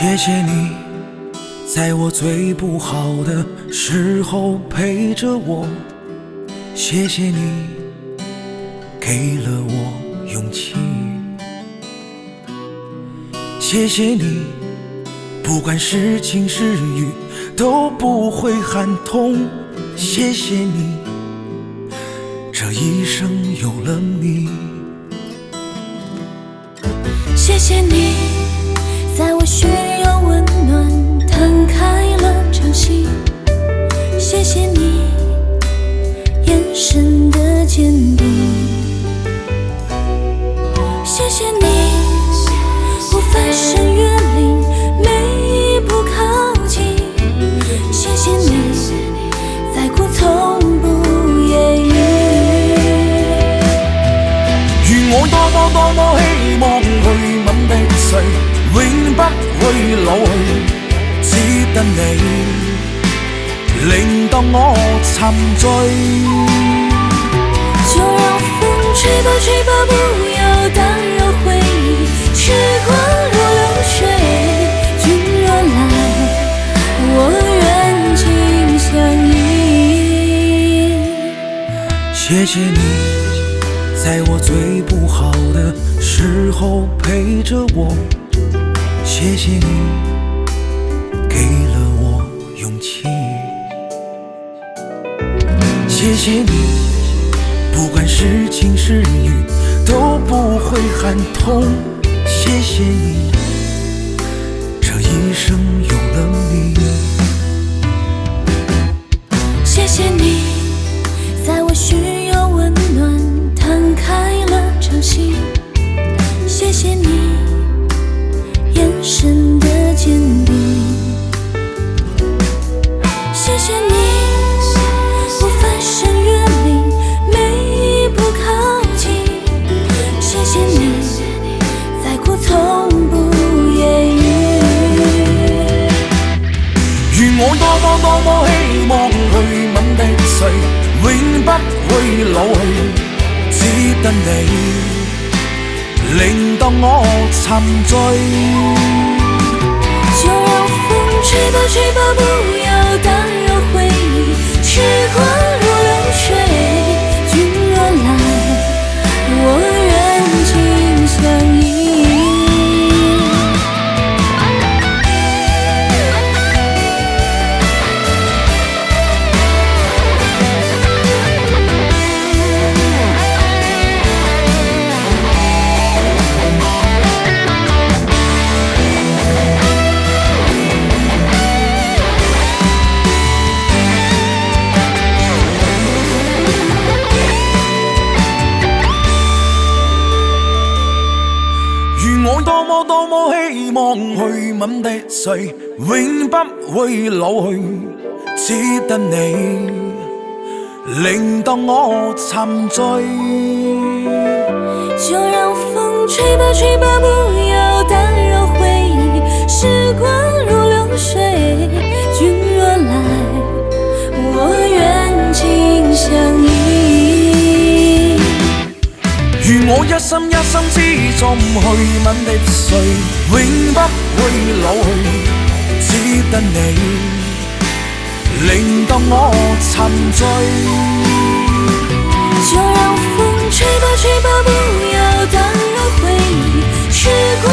谢谢你，在我最不好的时候陪着我。谢谢你，给了我勇气。谢谢你，不管是晴是雨都不会喊痛。谢谢你，这一生有了你。谢谢你。在我需要温暖，摊开了掌心。谢谢你眼神的坚定。谢谢你，我翻山越岭，每一步靠近。谢谢你，再苦从不言语。永不只你令到我沉醉。就让风吹吧，吹吧，不要打扰回忆。时光如流水，君若来，我愿紧相依。谢谢你，在我最不好的时候陪着我。谢谢你给了我勇气。谢谢你，不管是晴是雨，都不会喊痛。谢谢你。痛不言喻。如我多麼多麼希望去吻的誰，永不會老去，只得你令到我沉醉。就讓風吹吧，吹吧，不要。过去吻的谁，永不会老去，只得你令到我沉醉。就让风吹吧，吹吧，不。我一生一生之中去吻的谁，永不会老去，只得你令到我沉醉。就让风吹吧，吹吧，不要打扰回忆。